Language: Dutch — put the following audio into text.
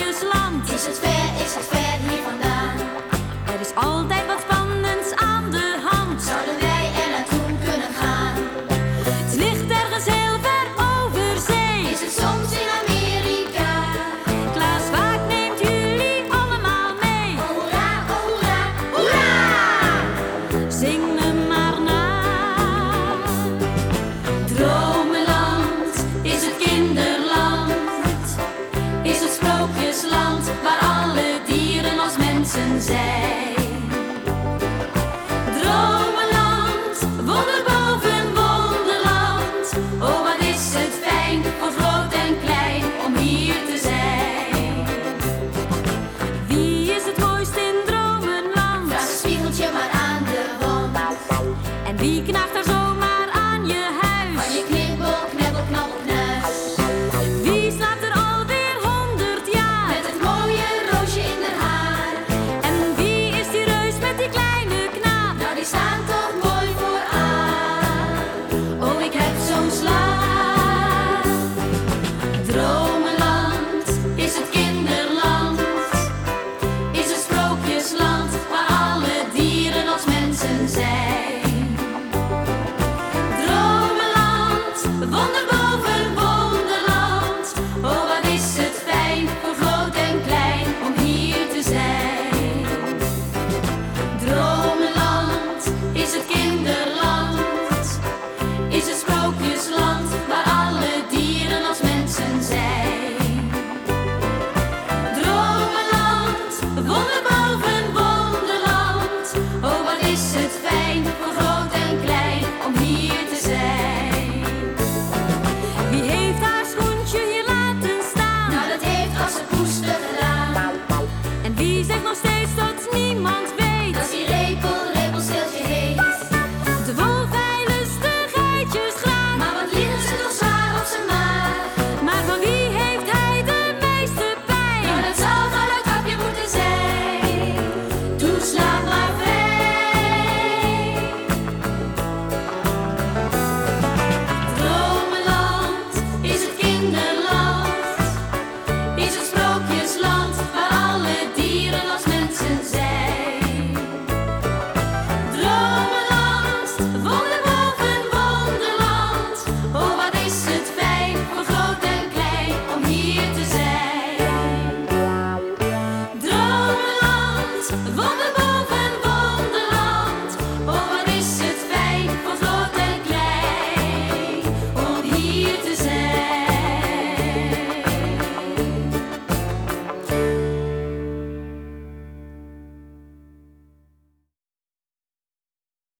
Is het ver, is het ver? Zijn. Dromenland, wonderboven, wonderland. Oh wat is het fijn voor groot en klein om hier te zijn. Wie is het mooist in dromenland? Daar spiegelt je maar aan de wand. En wie knaagt daar zomaar aan je huis? Als je knippel, knippel, knabbel, knippel.